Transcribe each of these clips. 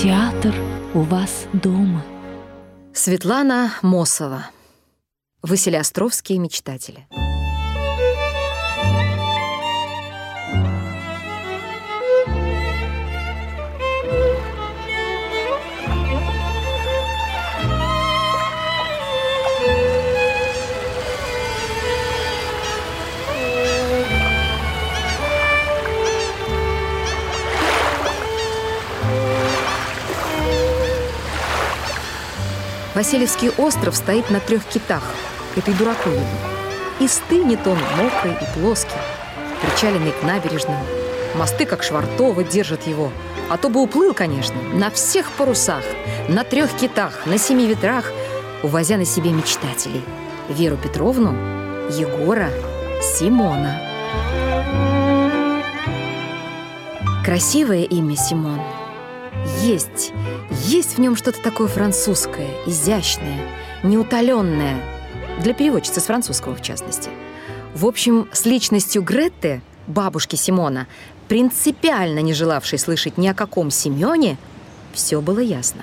Театр у вас дома. Светлана Мосова. Василиостровские мечтатели. Васильевский остров стоит на трех китах. Это и дураку видно. И стынет он мокрый и плоский, причаленный к набережным. Мосты, как швартовы, держат его. А то бы уплыл, конечно, на всех парусах, на трех китах, на семи ветрах, увозя на себе мечтателей. Веру Петровну, Егора, Симона. Красивое имя Симон. Есть, есть в нем что-то такое французское, изящное, неутоленное. Для переводчицы с французского, в частности. В общем, с личностью Гретты, бабушки Симона, принципиально не желавшей слышать ни о каком Семене, все было ясно.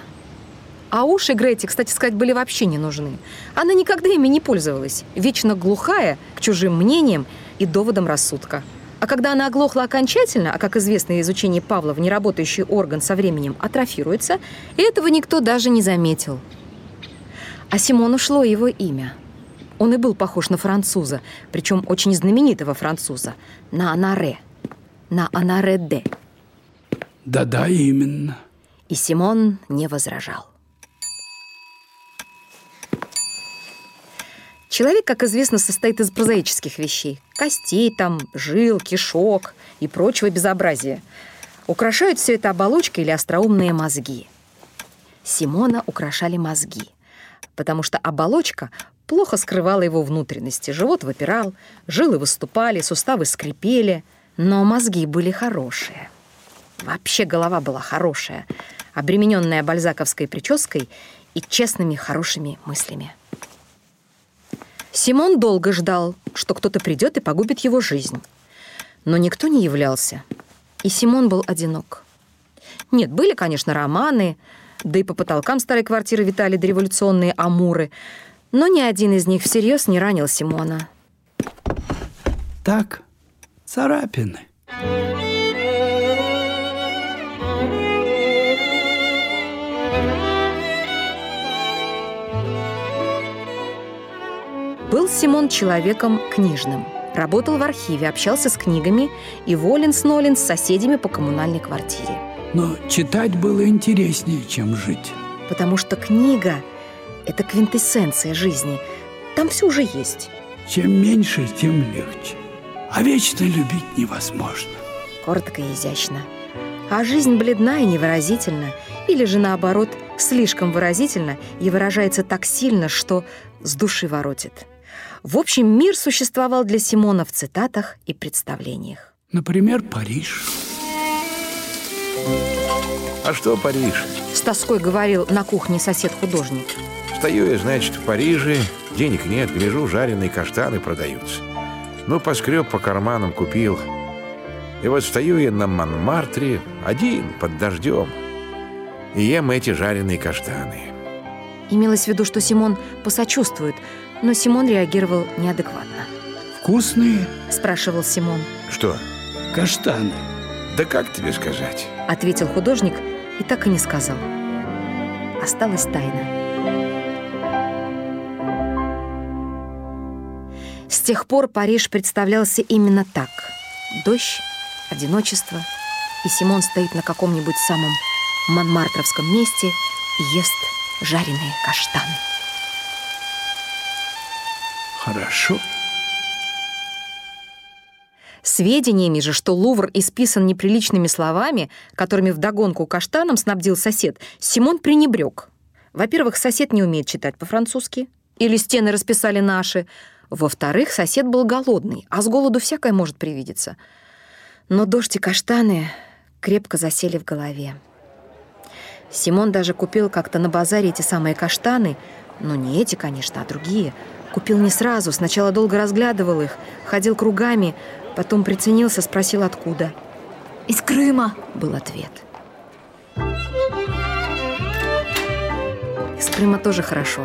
А уши Гретти, кстати сказать, были вообще не нужны. Она никогда ими не пользовалась, вечно глухая к чужим мнениям и доводам рассудка. А когда она оглохла окончательно, а, как известно, изучение Павла в неработающий орган со временем атрофируется, этого никто даже не заметил. А Симону шло его имя. Он и был похож на француза, причем очень знаменитого француза, на Анаре, на Анаре-де. Да-да, именно. И Симон не возражал. Человек, как известно, состоит из прозаических вещей. Костей там, жил, кишок и прочего безобразия. Украшают все это оболочка или остроумные мозги. Симона украшали мозги, потому что оболочка плохо скрывала его внутренности. Живот выпирал, жилы выступали, суставы скрипели, но мозги были хорошие. Вообще голова была хорошая, обремененная бальзаковской прической и честными хорошими мыслями. Симон долго ждал, что кто-то придет и погубит его жизнь. Но никто не являлся, и Симон был одинок. Нет, были, конечно, романы, да и по потолкам старой квартиры витали дореволюционные амуры, но ни один из них всерьез не ранил Симона. Так, царапины. Симон человеком книжным. Работал в архиве, общался с книгами и волен с Нолин с соседями по коммунальной квартире. Но читать было интереснее, чем жить. Потому что книга – это квинтэссенция жизни. Там все уже есть. Чем меньше, тем легче. А вечно любить невозможно. Коротко и изящно. А жизнь бледна и невыразительна. Или же наоборот, слишком выразительно и выражается так сильно, что с души воротит. В общем, мир существовал для Симона в цитатах и представлениях. Например, Париж. А что Париж? С тоской говорил на кухне сосед-художник. Стою я, значит, в Париже, денег нет, гляжу, жареные каштаны продаются. Ну, поскреб по карманам, купил. И вот стою я на Монмартре, один, под дождем, и ем эти жареные каштаны. Имелось в виду, что Симон посочувствует, но Симон реагировал неадекватно. Вкусные? Спрашивал Симон. Что? Каштаны. Да как тебе сказать? Ответил художник и так и не сказал. Осталась тайна. С тех пор Париж представлялся именно так. Дождь, одиночество, и Симон стоит на каком-нибудь самом Монмартровском месте и ест жареные каштаны. Хорошо. Сведениями же, что Лувр исписан неприличными словами, которыми вдогонку каштаном снабдил сосед, Симон пренебрег. Во-первых, сосед не умеет читать по-французски. Или стены расписали наши. Во-вторых, сосед был голодный, а с голоду всякое может привидеться. Но дождь и каштаны крепко засели в голове. Симон даже купил как-то на базаре эти самые каштаны, но не эти, конечно, а другие. Купил не сразу, сначала долго разглядывал их, ходил кругами, потом приценился, спросил, откуда. Из Крыма. Был ответ. Из Крыма тоже хорошо.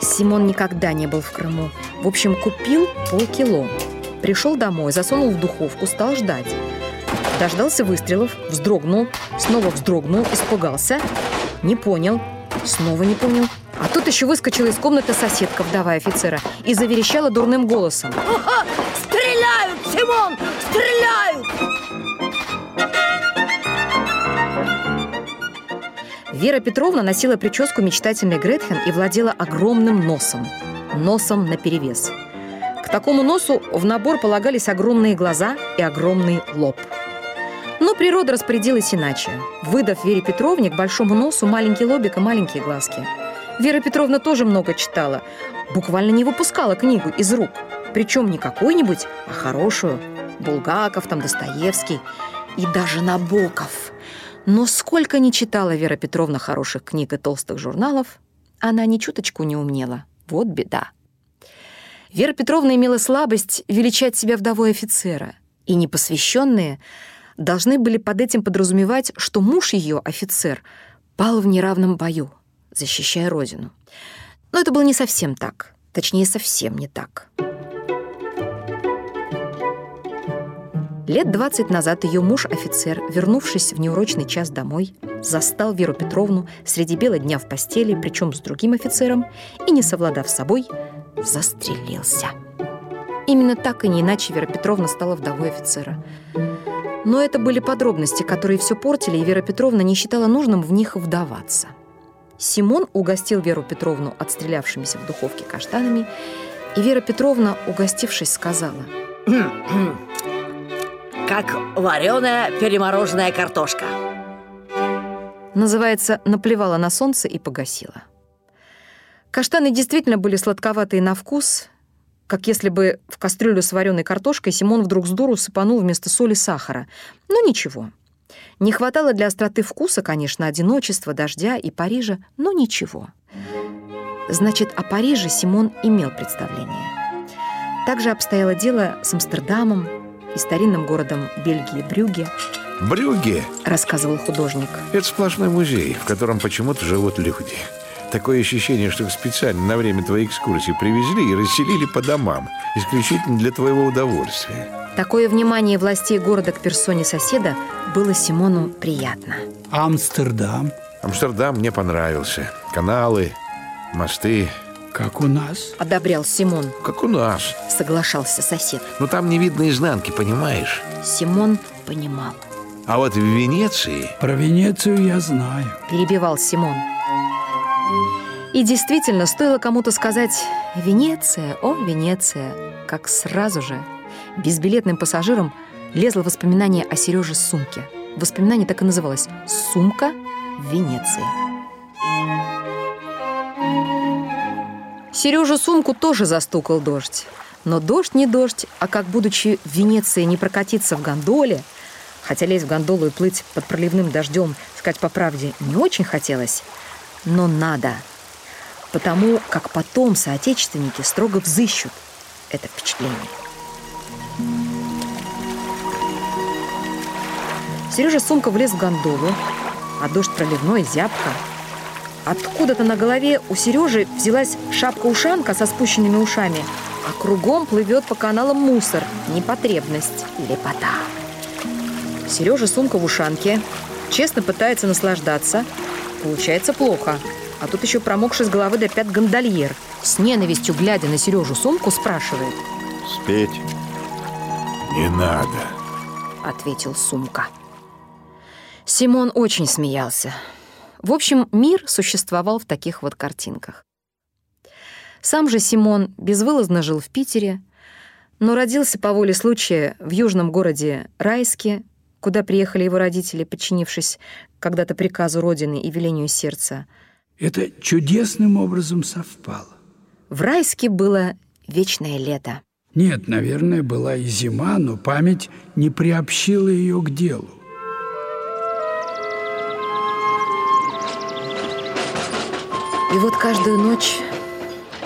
Симон никогда не был в Крыму. В общем, купил полкило. Пришел домой, засунул в духовку, стал ждать. Дождался выстрелов, вздрогнул, снова вздрогнул, испугался, не понял, снова не понял. Еще выскочила из комнаты соседка, вдова офицера, и заверещала дурным голосом. Стреляют, Симон! Стреляют! Вера Петровна носила прическу мечтательной Гретхен и владела огромным носом. Носом наперевес. К такому носу в набор полагались огромные глаза и огромный лоб. Но природа распорядилась иначе, выдав Вере Петровне к большому носу маленький лобик и маленькие глазки. Вера Петровна тоже много читала, буквально не выпускала книгу из рук. Причем не какую-нибудь, а хорошую. Булгаков, там Достоевский и даже Набоков – но сколько не читала Вера Петровна хороших книг и толстых журналов, она ни чуточку не умнела. Вот беда. Вера Петровна имела слабость величать себя вдовой офицера, и непосвященные должны были под этим подразумевать, что муж ее, офицер, пал в неравном бою, защищая родину. Но это было не совсем так, точнее, совсем не так. Лет 20 назад ее муж-офицер, вернувшись в неурочный час домой, застал Веру Петровну среди бела дня в постели, причем с другим офицером, и, не совладав с собой, застрелился. Именно так и не иначе Вера Петровна стала вдовой офицера. Но это были подробности, которые все портили, и Вера Петровна не считала нужным в них вдаваться. Симон угостил Веру Петровну отстрелявшимися в духовке каштанами, и Вера Петровна, угостившись, сказала – как вареная перемороженная картошка. Называется «наплевала на солнце и погасила». Каштаны действительно были сладковатые на вкус, как если бы в кастрюлю с вареной картошкой Симон вдруг с дуру сыпанул вместо соли сахара. Но ничего. Не хватало для остроты вкуса, конечно, одиночества, дождя и Парижа, но ничего. Значит, о Париже Симон имел представление. Также обстояло дело с Амстердамом, и старинным городом Бельгии Брюге. Брюге, рассказывал художник. Это сплошной музей, в котором почему-то живут люди. Такое ощущение, что их специально на время твоей экскурсии привезли и расселили по домам, исключительно для твоего удовольствия. Такое внимание властей города к персоне соседа было Симону приятно. Амстердам. Амстердам мне понравился. Каналы, мосты, как у нас. Одобрял Симон. Как у нас. Соглашался сосед. Но там не видно изнанки, понимаешь? Симон понимал. А вот в Венеции... Про Венецию я знаю. Перебивал Симон. И действительно, стоило кому-то сказать «Венеция, о, Венеция», как сразу же безбилетным пассажирам лезло воспоминание о Сереже сумке. Воспоминание так и называлось «Сумка в Венеции». Сережу сумку тоже застукал дождь. Но дождь не дождь, а как, будучи в Венеции, не прокатиться в гондоле, хотя лезть в гондолу и плыть под проливным дождем, сказать по правде, не очень хотелось, но надо. Потому как потом соотечественники строго взыщут это впечатление. Сережа сумка влез в гондолу, а дождь проливной, зябко – Откуда-то на голове у Сережи взялась шапка-ушанка со спущенными ушами, а кругом плывет по каналам мусор, непотребность, лепота. Сережа сумка в ушанке, честно пытается наслаждаться. Получается плохо. А тут еще промокший с головы до пят гондольер. С ненавистью, глядя на Сережу сумку, спрашивает. «Спеть не надо», — ответил сумка. Симон очень смеялся. В общем, мир существовал в таких вот картинках. Сам же Симон безвылазно жил в Питере, но родился по воле случая в южном городе Райске, куда приехали его родители, подчинившись когда-то приказу Родины и велению сердца. Это чудесным образом совпало. В Райске было вечное лето. Нет, наверное, была и зима, но память не приобщила ее к делу. И вот каждую ночь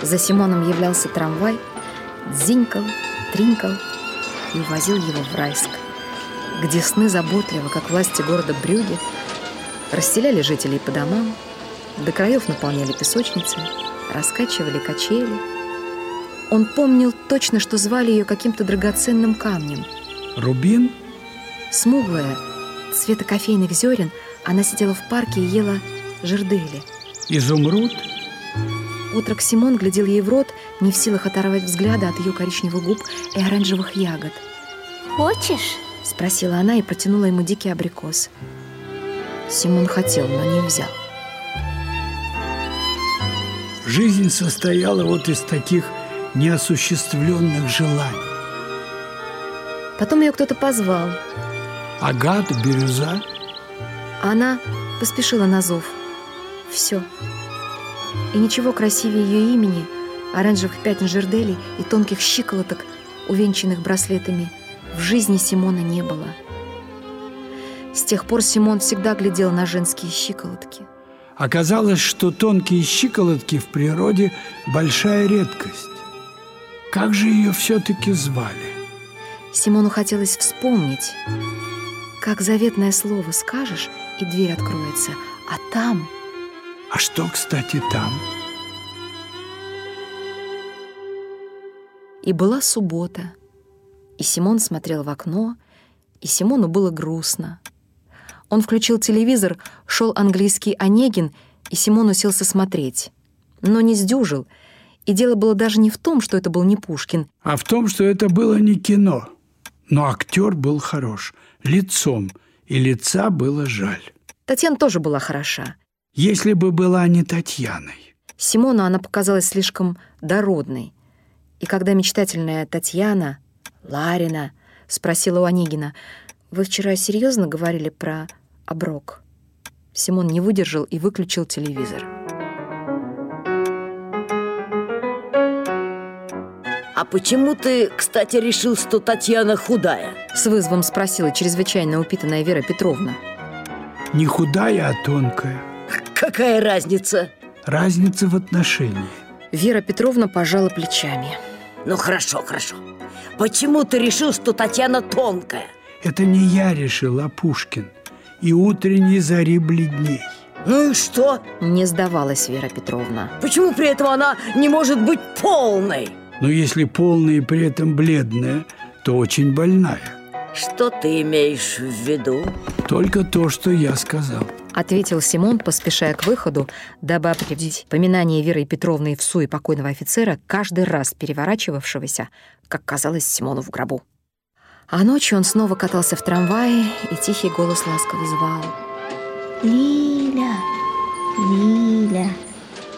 за Симоном являлся трамвай, дзинькал, тринкал и увозил его в Райск, где сны заботливо, как власти города Брюге, расселяли жителей по домам, До краев наполняли песочницы, раскачивали качели. Он помнил точно, что звали ее каким-то драгоценным камнем. Рубин? Смуглая, цвета кофейных зерен, она сидела в парке и ела жердели. Изумруд? Утрок Симон глядел ей в рот, не в силах оторвать взгляда от ее коричневых губ и оранжевых ягод. Хочешь? Спросила она и протянула ему дикий абрикос. Симон хотел, но не взял. Жизнь состояла вот из таких неосуществленных желаний. Потом ее кто-то позвал. Агат, бирюза. Она поспешила на зов. Все. И ничего красивее ее имени, оранжевых пятен жерделей и тонких щиколоток, увенчанных браслетами, в жизни Симона не было. С тех пор Симон всегда глядел на женские щиколотки. Оказалось, что тонкие щиколотки в природе – большая редкость. Как же ее все-таки звали? Симону хотелось вспомнить, как заветное слово скажешь, и дверь откроется, а там... А что, кстати, там? И была суббота, и Симон смотрел в окно, и Симону было грустно. Он включил телевизор, шел английский Онегин, и Симон уселся смотреть. Но не сдюжил, и дело было даже не в том, что это был не Пушкин. А в том, что это было не кино. Но актер был хорош, лицом, и лица было жаль. Татьяна тоже была хороша. Если бы была не Татьяной. Симону она показалась слишком дородной. И когда мечтательная Татьяна, Ларина, спросила у Онегина, «Вы вчера серьезно говорили про оброк?» Симон не выдержал и выключил телевизор. А почему ты, кстати, решил, что Татьяна худая? С вызовом спросила чрезвычайно упитанная Вера Петровна. Не худая, а тонкая. Какая разница? Разница в отношении. Вера Петровна пожала плечами. Ну хорошо, хорошо. Почему ты решил, что Татьяна тонкая? Это не я решил, а Пушкин. И утренней зари бледней. Ну и что? Не сдавалась Вера Петровна. Почему при этом она не может быть полной? Но если полная и при этом бледная, то очень больная. Что ты имеешь в виду? Только то, что я сказал. Ответил Симон, поспешая к выходу, дабы определить поминание Веры Петровны в суе покойного офицера, каждый раз переворачивавшегося, как казалось Симону в гробу. А ночью он снова катался в трамвае, и тихий голос ласково звал. Лиля, Лиля.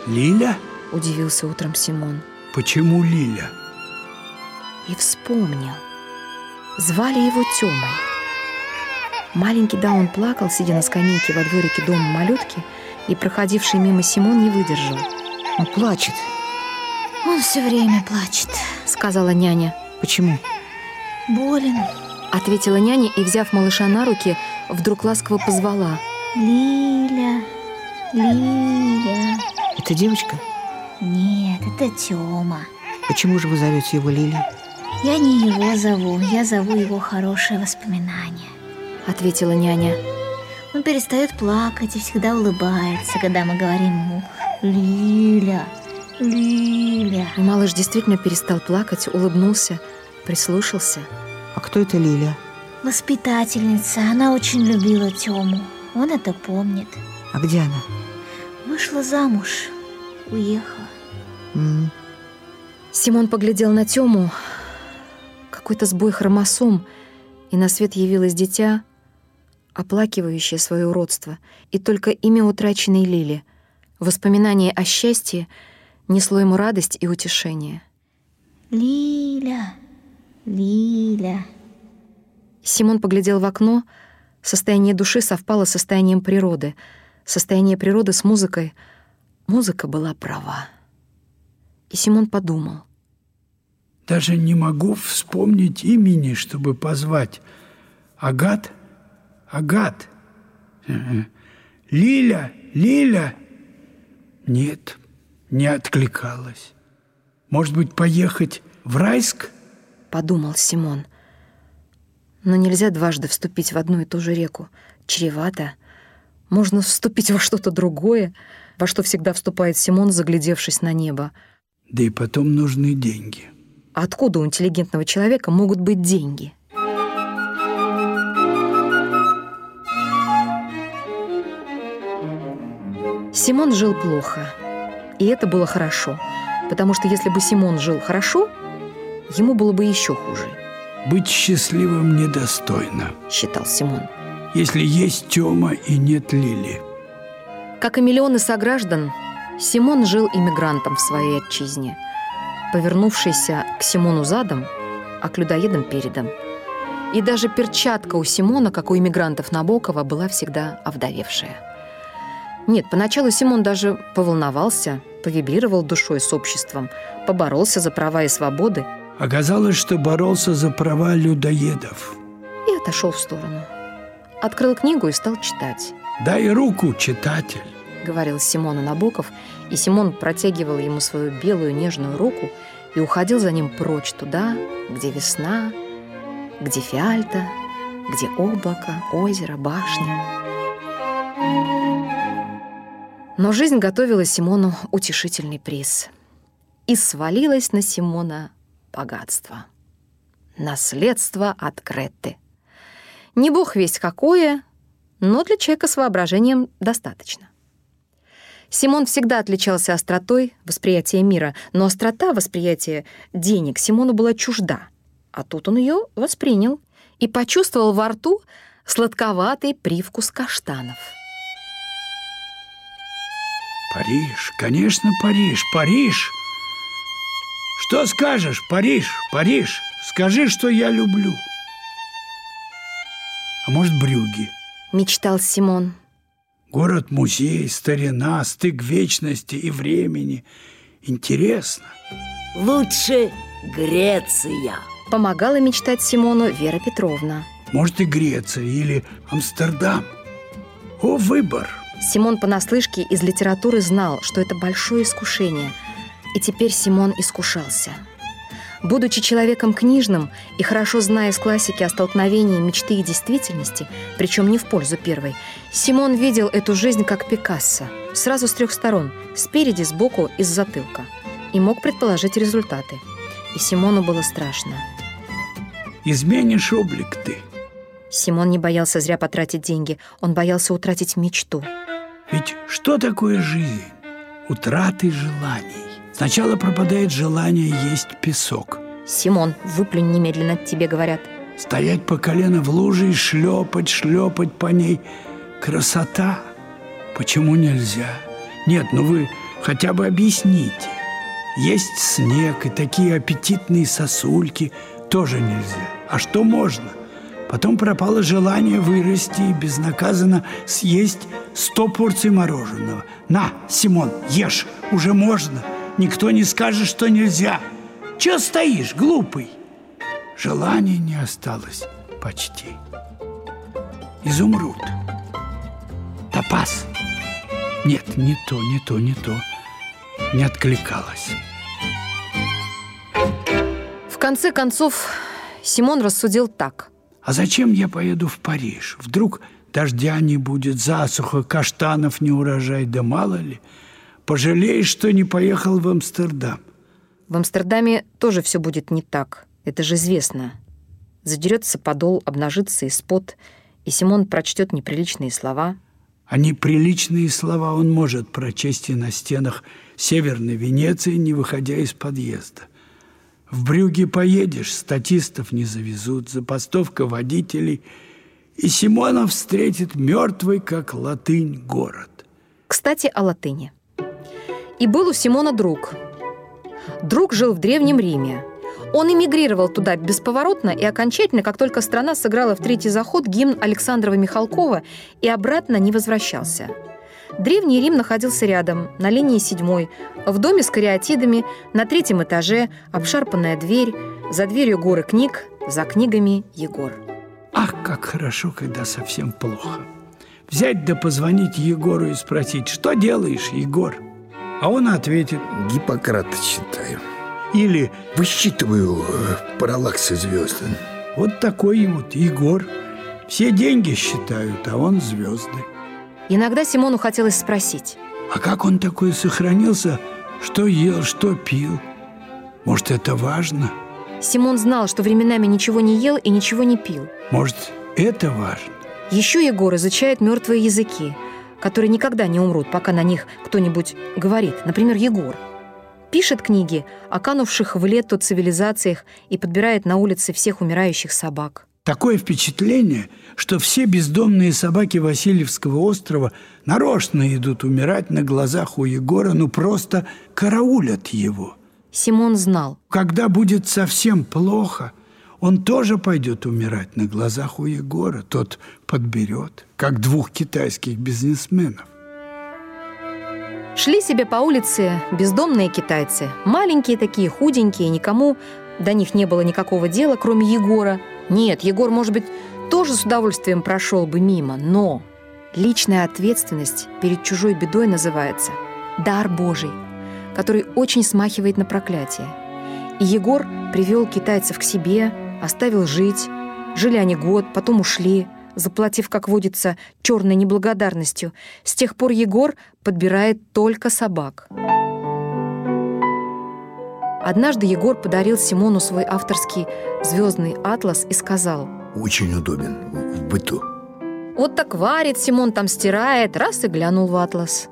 Лиля? Удивился утром Симон. Почему Лиля? И вспомнил. Звали его Тёмой. Маленький Даун плакал, сидя на скамейке во дворике дома малютки, и проходивший мимо Симон не выдержал. Он плачет. Он все время плачет. Сказала няня. Почему? Болен. Ответила няня и, взяв малыша на руки, вдруг ласково позвала. Лиля, Лиля. Это девочка? Нет, это Тёма. Почему же вы зовете его Лили? Я не его зову, я зову его хорошее воспоминание. Ответила няня. Он перестает плакать и всегда улыбается, когда мы говорим ему «Лиля, Лиля». И малыш действительно перестал плакать, улыбнулся, прислушался. А кто это Лиля? Воспитательница, она очень любила Тему. Он это помнит. А где она? Вышла замуж, уехала. М, Симон поглядел на Тему. Какой-то сбой хромосом, и на свет явилось дитя, оплакивающее свое уродство, и только имя утраченной Лили, воспоминание о счастье, несло ему радость и утешение. Лиля, Лиля. Симон поглядел в окно. Состояние души совпало с состоянием природы. Состояние природы с музыкой. Музыка была права. И Симон подумал. Даже не могу вспомнить имени, чтобы позвать. Агат? Агат? Лиля? Лиля? Нет, не откликалась. Может быть, поехать в Райск? Подумал Симон. Но нельзя дважды вступить в одну и ту же реку. Чревато. Можно вступить во что-то другое. во что всегда вступает Симон, заглядевшись на небо. Да и потом нужны деньги. Откуда у интеллигентного человека могут быть деньги? Симон жил плохо. И это было хорошо. Потому что если бы Симон жил хорошо, ему было бы еще хуже, Быть счастливым недостойно, считал Симон. если есть Тёма и нет Лили. Как и миллионы сограждан, Симон жил иммигрантом в своей отчизне, повернувшийся к Симону задом, а к людоедам передом. И даже перчатка у Симона, как у иммигрантов Набокова, была всегда овдовевшая. Нет, поначалу Симон даже поволновался, повибрировал душой с обществом, поборолся за права и свободы Оказалось, что боролся за права людоедов. и отошел в сторону. Открыл книгу и стал читать. «Дай руку, читатель!» говорил Симону Набоков, и Симон протягивал ему свою белую нежную руку и уходил за ним прочь туда, где весна, где фиальта, где облако, озеро, башня. Но жизнь готовила Симону утешительный приз. И свалилось на Симона богатство. Наследство от Гретты. Не бог весть какое, но для человека с воображением достаточно. Симон всегда отличался остротой восприятия мира, но острота восприятия денег Симону была чужда. А тут он ее воспринял и почувствовал во рту сладковатый привкус каштанов. Париж, конечно, Париж, Париж. Что скажешь, Париж, Париж? Скажи, что я люблю. А может, Брюги? Мечтал Симон. Город-музей, старина, стык вечности и времени. Интересно. Лучше Греция. Помогала мечтать Симону Вера Петровна. Может, и Греция или Амстердам. О, выбор! Симон понаслышке из литературы знал, что это большое искушение. И теперь Симон искушался. Будучи человеком книжным и хорошо зная из классики о столкновении мечты и действительности, причем не в пользу первой, Симон видел эту жизнь как Пикассо, сразу с трех сторон, спереди, сбоку и с затылка, и мог предположить результаты. И Симону было страшно. Изменишь облик ты. Симон не боялся зря потратить деньги, он боялся утратить мечту. Ведь что такое жизнь? Утраты желаний. Сначала пропадает желание есть песок. «Симон, выплюнь немедленно, тебе говорят». Стоять по колено в луже и шлепать, шлепать по ней. Красота. Почему нельзя? Нет, ну вы хотя бы объясните. Есть снег и такие аппетитные сосульки тоже нельзя. А что можно? Потом пропало желание вырасти и безнаказанно съесть сто порций мороженого. На, Симон, ешь, уже можно. Никто не скажет, что нельзя. Че стоишь, глупый? Желания не осталось почти. Изумруд. Топаз. Нет, не то, не то, не то. Не откликалось. В конце концов, Симон рассудил так. А зачем я поеду в Париж? Вдруг дождя не будет, засуха, каштанов не урожай, да мало ли. Пожалеешь, что не поехал в Амстердам. В Амстердаме тоже все будет не так. Это же известно. Задерется подол, обнажится из-под, и Симон прочтет неприличные слова. А неприличные слова он может прочесть и на стенах Северной Венеции, не выходя из подъезда. В Брюге поедешь, статистов не завезут, запастовка водителей, и Симонов встретит мертвый, как латынь, город. Кстати, о латыни. И был у Симона друг. Друг жил в Древнем Риме. Он эмигрировал туда бесповоротно и окончательно, как только страна сыграла в третий заход гимн Александрова Михалкова и обратно не возвращался. Древний Рим находился рядом, на линии седьмой, в доме с кариатидами, на третьем этаже, обшарпанная дверь, за дверью горы книг, за книгами Егор. Ах, как хорошо, когда совсем плохо. Взять да позвонить Егору и спросить, что делаешь, Егор? А он ответит, Гиппократа читаю. или Высчитываю э, параллаксы звезд. вот такой вот Егор. Все деньги считают, а он звезды. Иногда Симону хотелось спросить, А как он такой сохранился, что ел, что пил? Может, это важно? Симон знал, что временами ничего не ел и ничего не пил. Может, это важно? Еще Егор изучает мертвые языки, которые никогда не умрут, пока на них кто-нибудь говорит. Например, Егор. Пишет книги о канувших в лету цивилизациях и подбирает на улице всех умирающих собак. Такое впечатление, что все бездомные собаки Васильевского острова нарочно идут умирать на глазах у Егора, ну просто караулят его. Симон знал. Когда будет совсем плохо, он тоже пойдет умирать на глазах у Егора. Тот подберет, как двух китайских бизнесменов. Шли себе по улице бездомные китайцы. Маленькие такие, худенькие, никому до них не было никакого дела, кроме Егора. Нет, Егор, может быть, тоже с удовольствием прошел бы мимо, но личная ответственность перед чужой бедой называется «дар Божий», который очень смахивает на проклятие. И Егор привел китайцев к себе, оставил жить. Жили они год, потом ушли, заплатив, как водится, черной неблагодарностью. С тех пор Егор подбирает только собак. Однажды Егор подарил Симону свой авторский звездный атлас и сказал Очень удобен в быту. «Вот так варит, Симон там стирает, раз и глянул в атлас».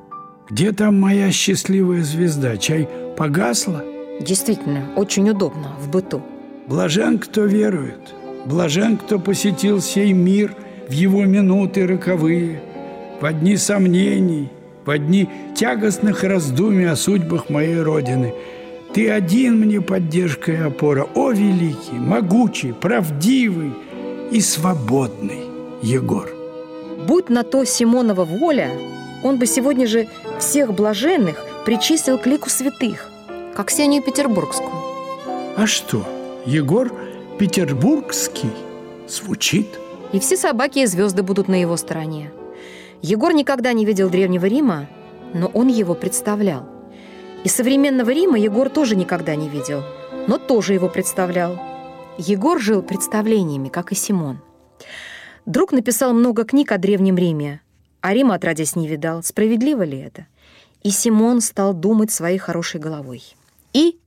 Где там моя счастливая звезда? Чай погасла? Действительно, очень удобно в быту. Блажен, кто верует, блажен, кто посетил сей мир в его минуты роковые, в дни сомнений, в дни тягостных раздумий о судьбах моей Родины. Ты один мне поддержка и опора, о великий, могучий, правдивый и свободный Егор. Будь на то Симонова воля, он бы сегодня же всех блаженных причислил к лику святых, как Ксению Петербургскую. А что, Егор Петербургский звучит? И все собаки и звезды будут на его стороне. Егор никогда не видел Древнего Рима, но он его представлял. И современного Рима Егор тоже никогда не видел, но тоже его представлял. Егор жил представлениями, как и Симон. Друг написал много книг о Древнем Риме, а Рима отродясь не видал. Справедливо ли это? И Симон стал думать своей хорошей головой. И